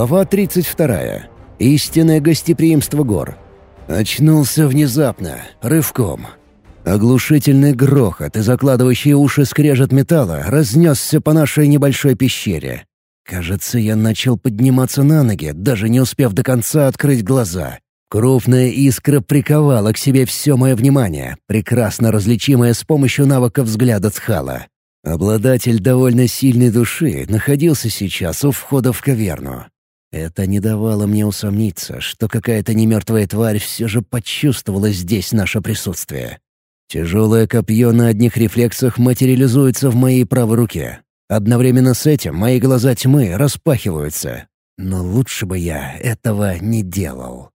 Глава 32. Истинное гостеприимство гор. Очнулся внезапно, рывком. Оглушительный грохот и закладывающий уши скрежет металла разнесся по нашей небольшой пещере. Кажется, я начал подниматься на ноги, даже не успев до конца открыть глаза. Крупная искра приковала к себе все мое внимание, прекрасно различимое с помощью навыка взгляда Цхала. Обладатель довольно сильной души находился сейчас у входа в каверну. Это не давало мне усомниться, что какая-то немертвая тварь все же почувствовала здесь наше присутствие. Тяжелое копье на одних рефлексах материализуется в моей правой руке. Одновременно с этим мои глаза тьмы распахиваются. Но лучше бы я этого не делал.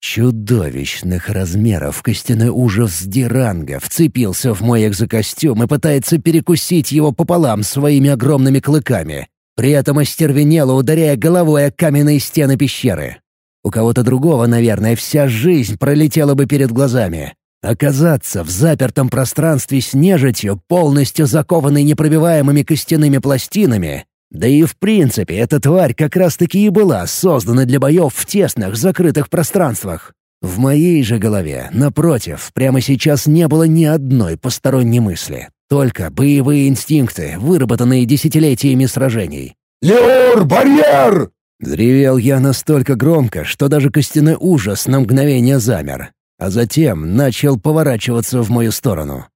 Чудовищных размеров костяной ужас Диранга вцепился в мой экзокостюм и пытается перекусить его пополам своими огромными клыками, при этом остервенело ударяя головой о каменные стены пещеры. У кого-то другого, наверное, вся жизнь пролетела бы перед глазами. Оказаться в запертом пространстве с нежитью, полностью закованной непробиваемыми костяными пластинами, да и в принципе, эта тварь как раз-таки и была создана для боев в тесных, закрытых пространствах. В моей же голове, напротив, прямо сейчас не было ни одной посторонней мысли. Только боевые инстинкты, выработанные десятилетиями сражений. «Леор, барьер!» Взревел я настолько громко, что даже костяной ужас на мгновение замер, а затем начал поворачиваться в мою сторону.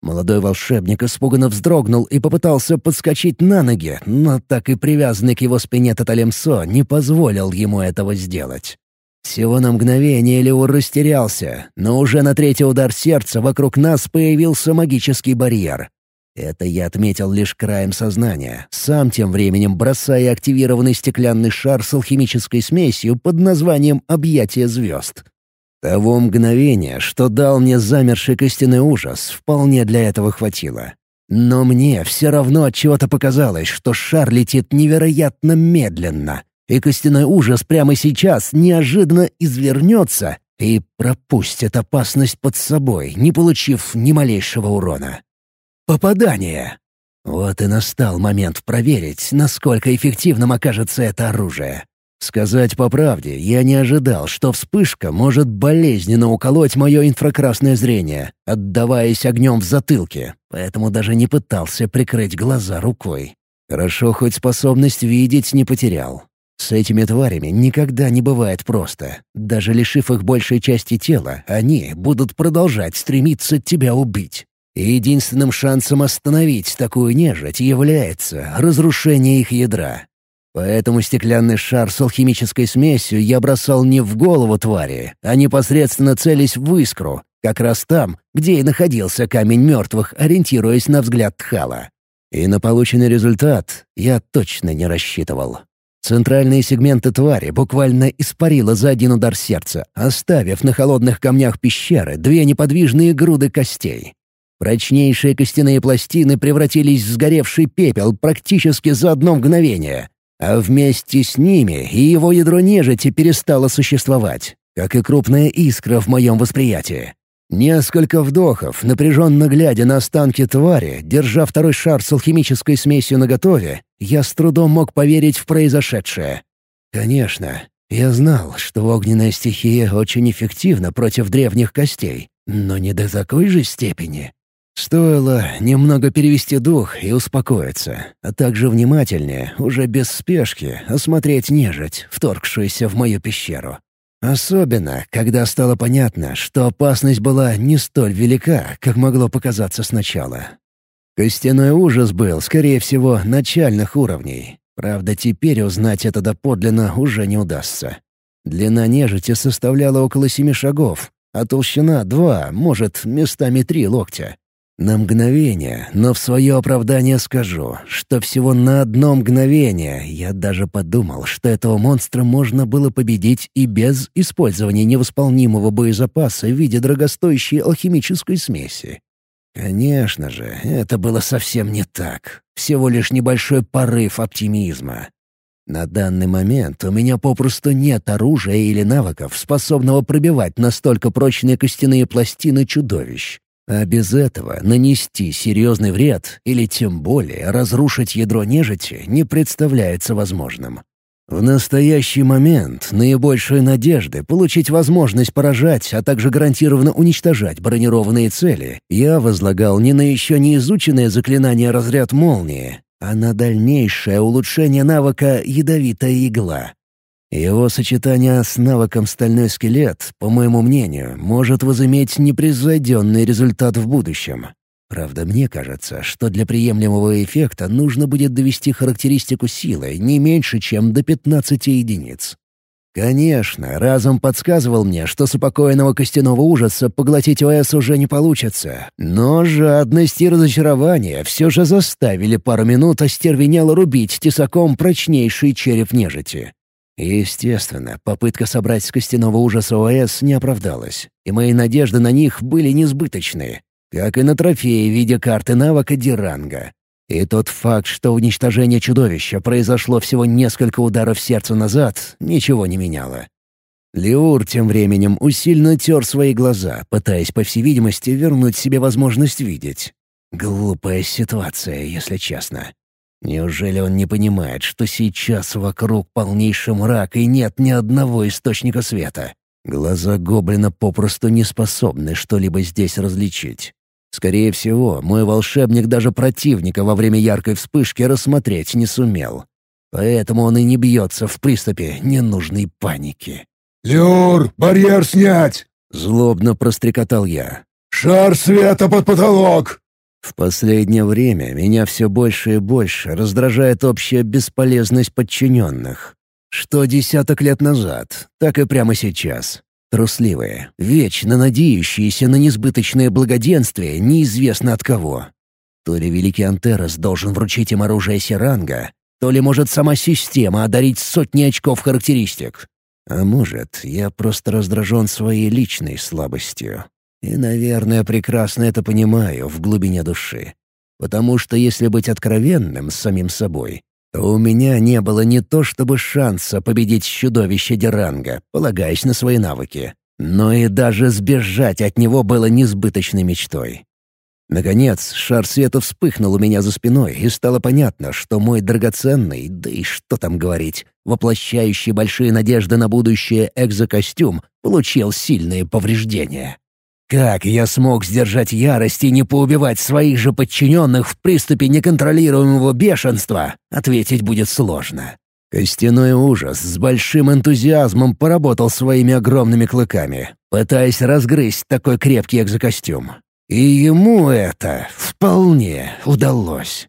Молодой волшебник испуганно вздрогнул и попытался подскочить на ноги, но так и привязанный к его спине Таталемсо не позволил ему этого сделать. Всего на мгновение Леур растерялся, но уже на третий удар сердца вокруг нас появился магический барьер. Это я отметил лишь краем сознания, сам тем временем бросая активированный стеклянный шар с алхимической смесью под названием «Объятие звезд». Того мгновения, что дал мне замерший костяной ужас, вполне для этого хватило. Но мне все равно от чего-то показалось, что шар летит невероятно медленно, и костяной ужас прямо сейчас неожиданно извернется и пропустит опасность под собой, не получив ни малейшего урона. Попадание! Вот и настал момент проверить, насколько эффективным окажется это оружие. Сказать по правде, я не ожидал, что вспышка может болезненно уколоть мое инфракрасное зрение, отдаваясь огнем в затылке, поэтому даже не пытался прикрыть глаза рукой. Хорошо, хоть способность видеть не потерял. С этими тварями никогда не бывает просто. Даже лишив их большей части тела, они будут продолжать стремиться тебя убить. И единственным шансом остановить такую нежить является разрушение их ядра. Поэтому стеклянный шар с алхимической смесью я бросал не в голову твари, а непосредственно целясь в искру, как раз там, где и находился камень мертвых, ориентируясь на взгляд Тхала. И на полученный результат я точно не рассчитывал. Центральные сегменты твари буквально испарило за один удар сердца, оставив на холодных камнях пещеры две неподвижные груды костей. Прочнейшие костяные пластины превратились в сгоревший пепел практически за одно мгновение, а вместе с ними и его ядро нежити перестало существовать, как и крупная искра в моем восприятии. Несколько вдохов, напряженно глядя на останки твари, держа второй шар с алхимической смесью наготове, я с трудом мог поверить в произошедшее. Конечно, я знал, что огненная стихия очень эффективна против древних костей, но не до такой же степени. Стоило немного перевести дух и успокоиться, а также внимательнее, уже без спешки, осмотреть нежить, вторгшуюся в мою пещеру. Особенно, когда стало понятно, что опасность была не столь велика, как могло показаться сначала. Костяной ужас был, скорее всего, начальных уровней. Правда, теперь узнать это доподлинно уже не удастся. Длина нежити составляла около семи шагов, а толщина — два, может, местами три локтя. На мгновение, но в свое оправдание скажу, что всего на одно мгновение я даже подумал, что этого монстра можно было победить и без использования невосполнимого боезапаса в виде дорогостоящей алхимической смеси. Конечно же, это было совсем не так. Всего лишь небольшой порыв оптимизма. На данный момент у меня попросту нет оружия или навыков, способного пробивать настолько прочные костяные пластины чудовищ. А без этого нанести серьезный вред или тем более разрушить ядро нежити не представляется возможным. В настоящий момент наибольшие надежды получить возможность поражать, а также гарантированно уничтожать бронированные цели я возлагал не на еще не изученное заклинание «Разряд молнии», а на дальнейшее улучшение навыка «Ядовитая игла». Его сочетание с навыком «Стальной скелет», по моему мнению, может возыметь непревзойденный результат в будущем. Правда, мне кажется, что для приемлемого эффекта нужно будет довести характеристику силы не меньше, чем до 15 единиц. Конечно, разум подсказывал мне, что с упокоенного костяного ужаса поглотить ОС уже не получится. Но жадность и разочарование все же заставили пару минут остервенело рубить тесаком прочнейший череп нежити. Естественно, попытка собрать с костяного ужаса ОС не оправдалась, и мои надежды на них были несбыточны как и на трофеи в виде карты навыка Диранга. И тот факт, что уничтожение чудовища произошло всего несколько ударов сердца назад, ничего не меняло. Леур тем временем усиленно тер свои глаза, пытаясь, по всей видимости, вернуть себе возможность видеть. Глупая ситуация, если честно. Неужели он не понимает, что сейчас вокруг полнейший мрак и нет ни одного источника света? Глаза гоблина попросту не способны что-либо здесь различить. Скорее всего, мой волшебник даже противника во время яркой вспышки рассмотреть не сумел. Поэтому он и не бьется в приступе ненужной паники. «Люр, барьер снять!» — злобно прострекотал я. «Шар света под потолок!» В последнее время меня все больше и больше раздражает общая бесполезность подчиненных. Что десяток лет назад, так и прямо сейчас. Трусливые, вечно надеющиеся на несбыточное благоденствие неизвестно от кого. То ли великий Антерос должен вручить им оружие Серанга, то ли может сама система одарить сотни очков характеристик. А может, я просто раздражен своей личной слабостью. И, наверное, прекрасно это понимаю в глубине души. Потому что если быть откровенным с самим собой, у меня не было не то чтобы шанса победить чудовище Деранга, полагаясь на свои навыки, но и даже сбежать от него было несбыточной мечтой. Наконец, шар света вспыхнул у меня за спиной, и стало понятно, что мой драгоценный, да и что там говорить, воплощающий большие надежды на будущее экзокостюм, получил сильные повреждения. Как я смог сдержать ярость и не поубивать своих же подчиненных в приступе неконтролируемого бешенства, ответить будет сложно. Костяной ужас с большим энтузиазмом поработал своими огромными клыками, пытаясь разгрызть такой крепкий экзокостюм. И ему это вполне удалось.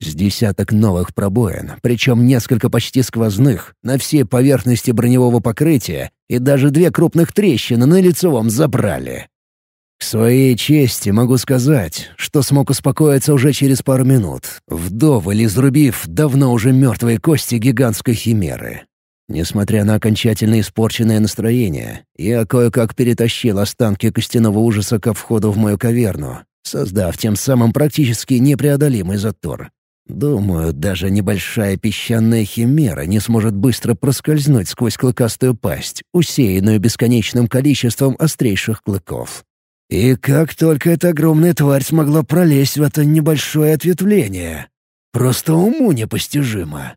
С десяток новых пробоин, причем несколько почти сквозных, на всей поверхности броневого покрытия и даже две крупных трещины на лицевом забрали. К своей чести могу сказать, что смог успокоиться уже через пару минут, вдоволь изрубив давно уже мертвые кости гигантской химеры. Несмотря на окончательно испорченное настроение, я кое-как перетащил останки костяного ужаса ко входу в мою каверну, создав тем самым практически непреодолимый затор. Думаю, даже небольшая песчаная химера не сможет быстро проскользнуть сквозь клыкастую пасть, усеянную бесконечным количеством острейших клыков. И как только эта огромная тварь смогла пролезть в это небольшое ответвление. Просто уму непостижимо.